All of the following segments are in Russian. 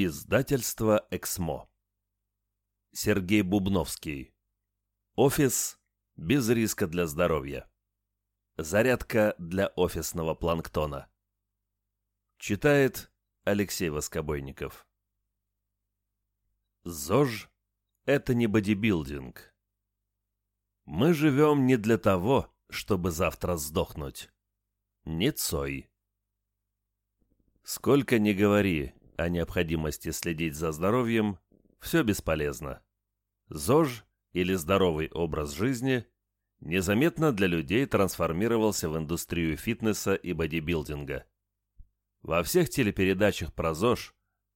Издательство «Эксмо». Сергей Бубновский. Офис без риска для здоровья. Зарядка для офисного планктона. Читает Алексей Воскобойников. ЗОЖ – это не бодибилдинг. Мы живем не для того, чтобы завтра сдохнуть. Не цой. Сколько ни говори, о необходимости следить за здоровьем, все бесполезно. ЗОЖ или здоровый образ жизни незаметно для людей трансформировался в индустрию фитнеса и бодибилдинга. Во всех телепередачах про ЗОЖ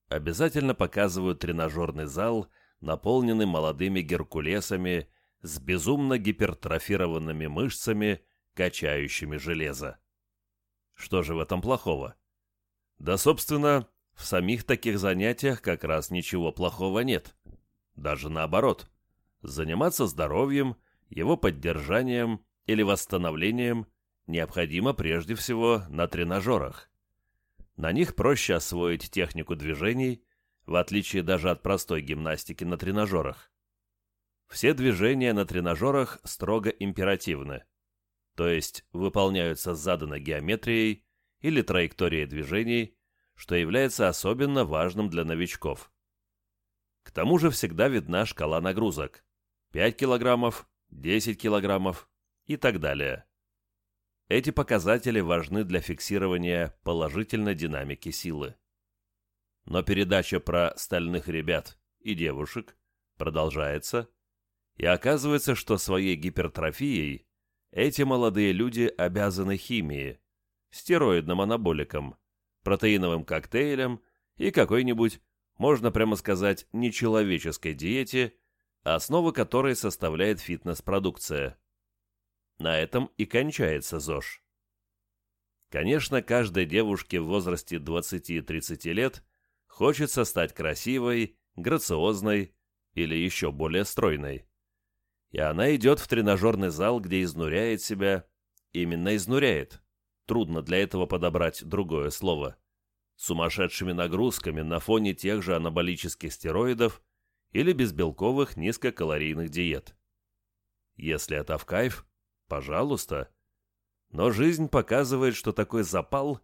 обязательно показывают тренажерный зал, наполненный молодыми геркулесами с безумно гипертрофированными мышцами, качающими железо. Что же в этом плохого? Да, собственно, в самих таких занятиях как раз ничего плохого нет. Даже наоборот. Заниматься здоровьем, его поддержанием или восстановлением необходимо прежде всего на тренажерах. На них проще освоить технику движений, в отличие даже от простой гимнастики на тренажерах. Все движения на тренажерах строго императивны, то есть выполняются с заданной геометрией или траекторией движений, что является особенно важным для новичков. К тому же всегда видна шкала нагрузок – 5 килограммов, 10 килограммов и так далее. Эти показатели важны для фиксирования положительной динамики силы. Но передача про стальных ребят и девушек продолжается, и оказывается, что своей гипертрофией эти молодые люди обязаны химии, стероидным анаболикам, протеиновым коктейлем и какой-нибудь, можно прямо сказать, нечеловеческой диете, основу которой составляет фитнес-продукция. На этом и кончается ЗОЖ. Конечно, каждой девушке в возрасте 20-30 лет хочется стать красивой, грациозной или еще более стройной. И она идет в тренажерный зал, где изнуряет себя, именно изнуряет трудно для этого подобрать другое слово, сумасшедшими нагрузками на фоне тех же анаболических стероидов или безбелковых низкокалорийных диет. Если это в кайф, пожалуйста. Но жизнь показывает, что такой запал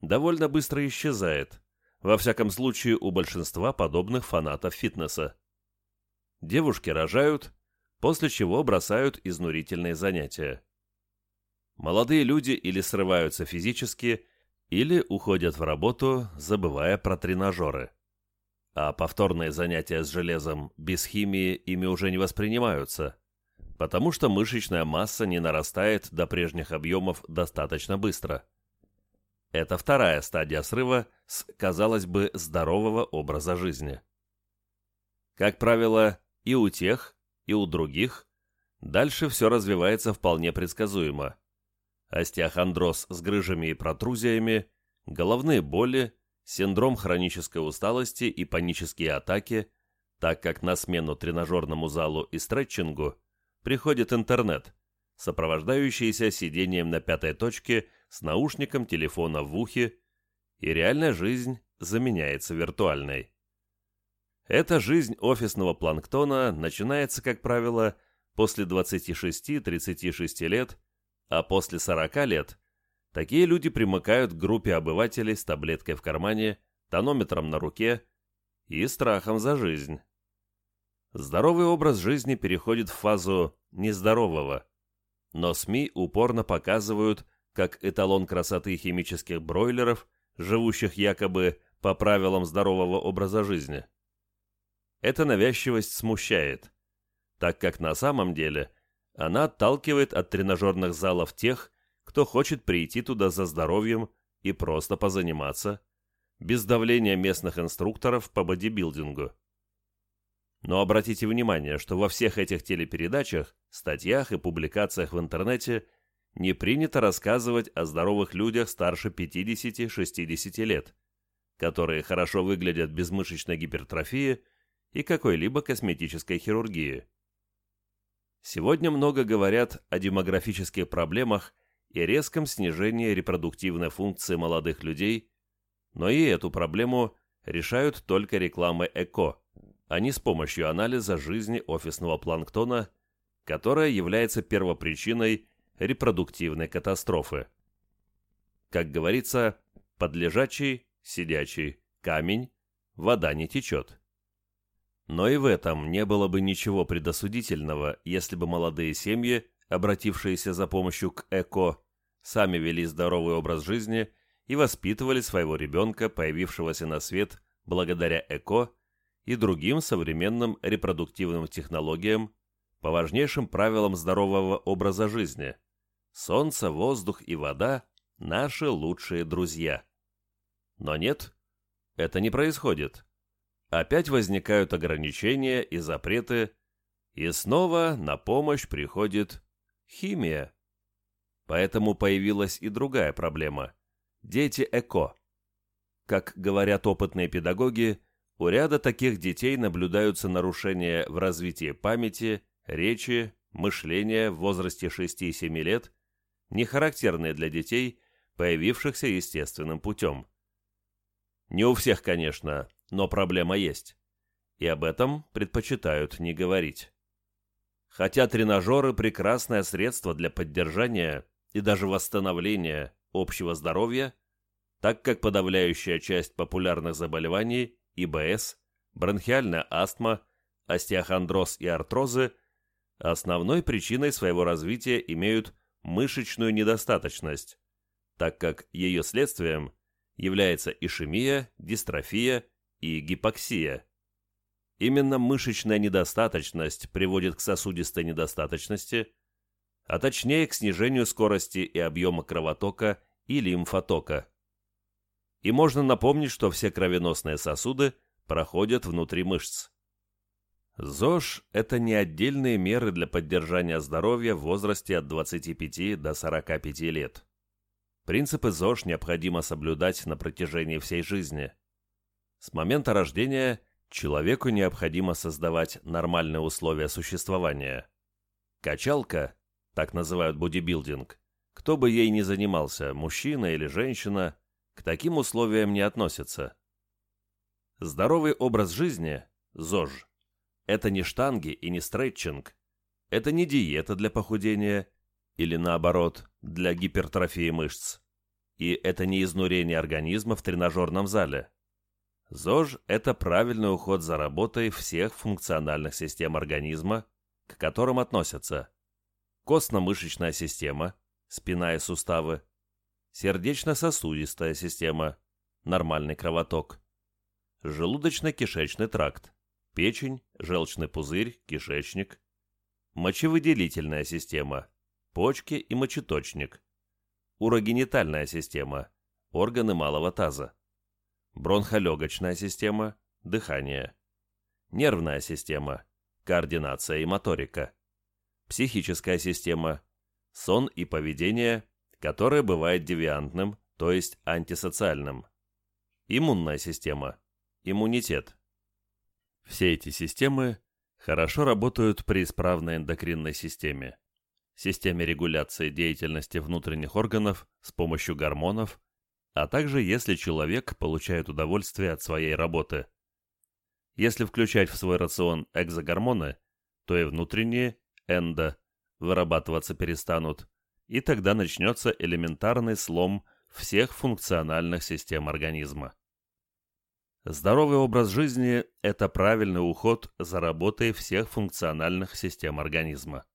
довольно быстро исчезает, во всяком случае у большинства подобных фанатов фитнеса. Девушки рожают, после чего бросают изнурительные занятия молодые люди или срываются физически, или уходят в работу, забывая про тренажеры. А повторные занятия с железом без химии ими уже не воспринимаются, потому что мышечная масса не нарастает до прежних объемов достаточно быстро. Это вторая стадия срыва с, казалось бы, здорового образа жизни. Как правило, и у тех, и у других дальше все развивается вполне предсказуемо остеохондроз с грыжами и протрузиями, головные боли, синдром хронической усталости и панические атаки, так как на смену тренажерному залу и стретчингу приходит интернет, сопровождающийся сидением на пятой точке с наушником телефона в ухе, и реальная жизнь заменяется виртуальной. Эта жизнь офисного планктона начинается, как правило, после 26-36 лет а после 40 лет такие люди примыкают к группе обывателей с таблеткой в кармане, тонометром на руке и страхом за жизнь. Здоровый образ жизни переходит в фазу нездорового, но СМИ упорно показывают, как эталон красоты химических бройлеров, живущих якобы по правилам здорового образа жизни. Эта навязчивость смущает, так как на самом деле – она отталкивает от тренажерных залов тех, кто хочет прийти туда за здоровьем и просто позаниматься, без давления местных инструкторов по бодибилдингу. Но обратите внимание, что во всех этих телепередачах, статьях и публикациях в интернете не принято рассказывать о здоровых людях старше 50-60 лет, которые хорошо выглядят без мышечной гипертрофии и какой-либо косметической хирургии. Сегодня много говорят о демографических проблемах и резком снижении репродуктивной функции молодых людей, но и эту проблему решают только рекламой ЭКО, а не с помощью анализа жизни офисного планктона, которая является первопричиной репродуктивной катастрофы. Как говорится, под лежачий, сидячий, камень, вода не течет. Но и в этом не было бы ничего предосудительного, если бы молодые семьи, обратившиеся за помощью к ЭКО, сами вели здоровый образ жизни и воспитывали своего ребенка, появившегося на свет благодаря ЭКО и другим современным репродуктивным технологиям, по важнейшим правилам здорового образа жизни. Солнце, воздух и вода – наши лучшие друзья. Но нет, это не происходит. Опять возникают ограничения и запреты, и снова на помощь приходит химия. Поэтому появилась и другая проблема – дети ЭКО. Как говорят опытные педагоги, у ряда таких детей наблюдаются нарушения в развитии памяти, речи, мышления в возрасте 6-7 лет, не характерные для детей, появившихся естественным путем. Не у всех, конечно, но проблема есть. И об этом предпочитают не говорить. Хотя тренажеры – прекрасное средство для поддержания и даже восстановления общего здоровья, так как подавляющая часть популярных заболеваний – ИБС, бронхиальная астма, остеохондроз и артрозы – основной причиной своего развития имеют мышечную недостаточность, так как ее следствием является ишемия, дистрофия и гипоксия. Именно мышечная недостаточность приводит к сосудистой недостаточности, а точнее к снижению скорости и объема кровотока и лимфотока. И можно напомнить, что все кровеносные сосуды проходят внутри мышц. ЗОЖ – это не отдельные меры для поддержания здоровья в возрасте от 25 до 45 лет. Принципы ЗОЖ необходимо соблюдать на протяжении всей жизни. С момента рождения человеку необходимо создавать нормальные условия существования. Качалка, так называют бодибилдинг, кто бы ей ни занимался, мужчина или женщина, к таким условиям не относится. Здоровый образ жизни – ЗОЖ – это не штанги и не стретчинг, это не диета для похудения или наоборот, для гипертрофии мышц. И это не изнурение организма в тренажерном зале. ЗОЖ – это правильный уход за работой всех функциональных систем организма, к которым относятся костно-мышечная система, спина и суставы, сердечно-сосудистая система, нормальный кровоток, желудочно-кишечный тракт, печень, желчный пузырь, кишечник, мочевыделительная система, почки и мочеточник, урогенитальная система, органы малого таза бронхолегочная система, дыхание, нервная система, координация и моторика, психическая система, сон и поведение, которое бывает девиантным, то есть антисоциальным, иммунная система, иммунитет. Все эти системы хорошо работают при исправной эндокринной системе, системе регуляции деятельности внутренних органов с помощью гормонов а также если человек получает удовольствие от своей работы. Если включать в свой рацион экзогормоны, то и внутренние, эндо, вырабатываться перестанут, и тогда начнется элементарный слом всех функциональных систем организма. Здоровый образ жизни – это правильный уход за работой всех функциональных систем организма.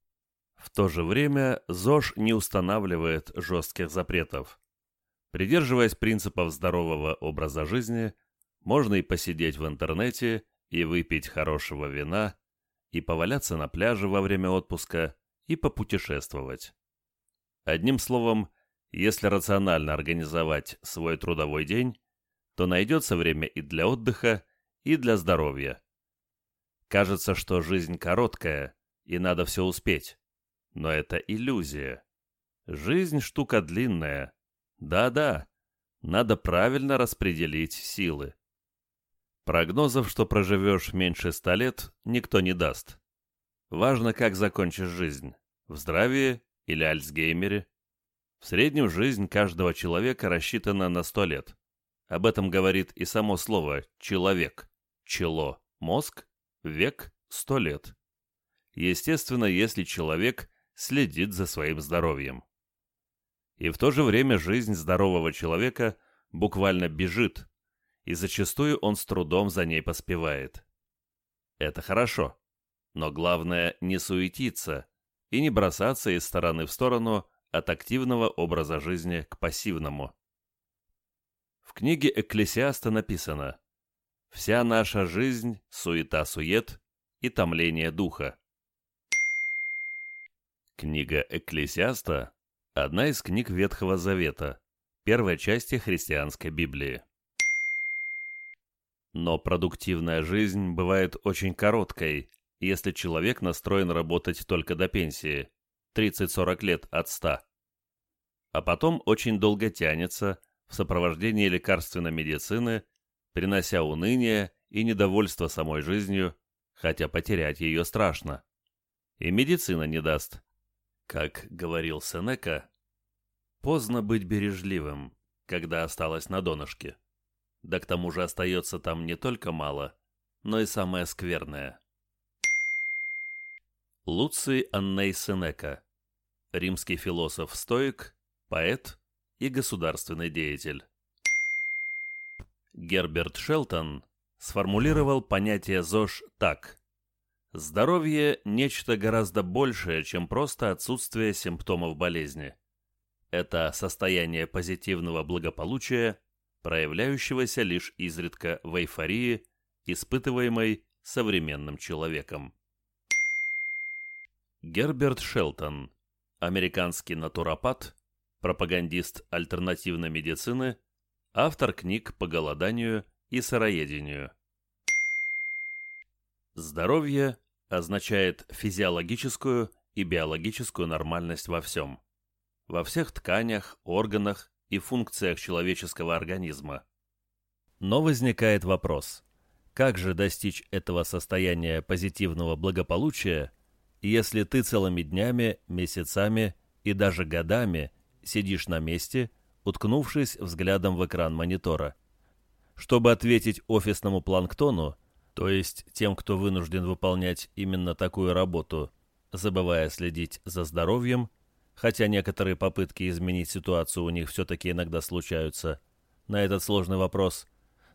В то же время ЗОЖ не устанавливает жестких запретов. Придерживаясь принципов здорового образа жизни, можно и посидеть в интернете, и выпить хорошего вина, и поваляться на пляже во время отпуска, и попутешествовать. Одним словом, если рационально организовать свой трудовой день, то найдется время и для отдыха, и для здоровья. Кажется, что жизнь короткая, и надо все успеть. Но это иллюзия. Жизнь штука длинная, да-да, надо правильно распределить силы. Прогнозов, что проживешь меньше ста лет, никто не даст. Важно, как закончишь жизнь. В здравии или Альцгеймере. В среднем жизнь каждого человека рассчитана на сто лет. Об этом говорит и само слово «человек». Чело – мозг, век – сто лет. Естественно, если человек следит за своим здоровьем. И в то же время жизнь здорового человека буквально бежит, и зачастую он с трудом за ней поспевает. Это хорошо, но главное не суетиться и не бросаться из стороны в сторону от активного образа жизни к пассивному. В книге Экклесиаста написано «Вся наша жизнь – суета-сует и томление духа». Книга Экклесиаста – одна из книг Ветхого Завета, первой части христианской Библии. Но продуктивная жизнь бывает очень короткой, если человек настроен работать только до пенсии, 30-40 лет от 100. А потом очень долго тянется в сопровождении лекарственной медицины, принося уныние и недовольство самой жизнью, хотя потерять ее страшно. И медицина не даст. Как говорил Сенека, поздно быть бережливым, когда осталось на донышке. Да к тому же остается там не только мало, но и самое скверное. Луций Анней Сенека, римский философ-стоик, поэт и государственный деятель. Герберт Шелтон сформулировал понятие ЗОЖ так. Здоровье – нечто гораздо большее, чем просто отсутствие симптомов болезни. Это состояние позитивного благополучия, проявляющегося лишь изредка в эйфории, испытываемой современным человеком. Герберт Шелтон, американский натуропат, пропагандист альтернативной медицины, автор книг по голоданию и сыроедению. Здоровье означает физиологическую и биологическую нормальность во всем. Во всех тканях, органах и функциях человеческого организма. Но возникает вопрос, как же достичь этого состояния позитивного благополучия, если ты целыми днями, месяцами и даже годами сидишь на месте, уткнувшись взглядом в экран монитора? Чтобы ответить офисному планктону, то есть тем, кто вынужден выполнять именно такую работу, забывая следить за здоровьем, хотя некоторые попытки изменить ситуацию у них все-таки иногда случаются, на этот сложный вопрос,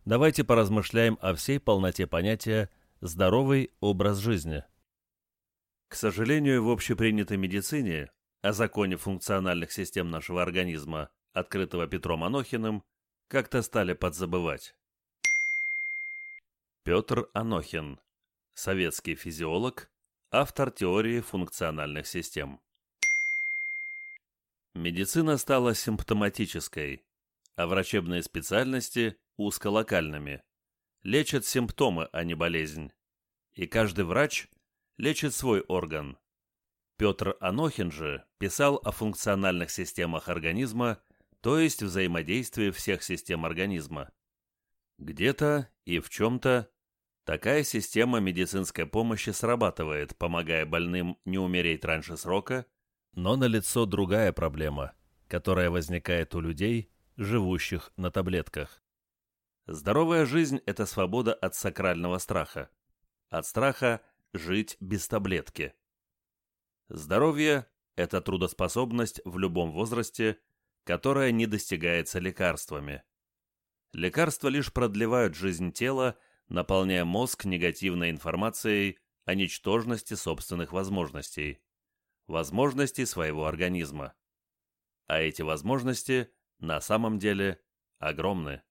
давайте поразмышляем о всей полноте понятия «здоровый образ жизни». К сожалению, в общепринятой медицине о законе функциональных систем нашего организма, открытого Петром Анохиным, как-то стали подзабывать. Петр Анохин, советский физиолог, автор теории функциональных систем. Медицина стала симптоматической, а врачебные специальности – узколокальными. Лечат симптомы, а не болезнь. И каждый врач лечит свой орган. Петр Анохин же писал о функциональных системах организма, то есть взаимодействии всех систем организма. Где-то и в чем-то Такая система медицинской помощи срабатывает, помогая больным не умереть раньше срока, но налицо другая проблема, которая возникает у людей, живущих на таблетках. Здоровая жизнь – это свобода от сакрального страха. От страха жить без таблетки. Здоровье – это трудоспособность в любом возрасте, которая не достигается лекарствами. Лекарства лишь продлевают жизнь тела наполняя мозг негативной информацией о ничтожности собственных возможностей, возможностей своего организма. А эти возможности на самом деле огромны.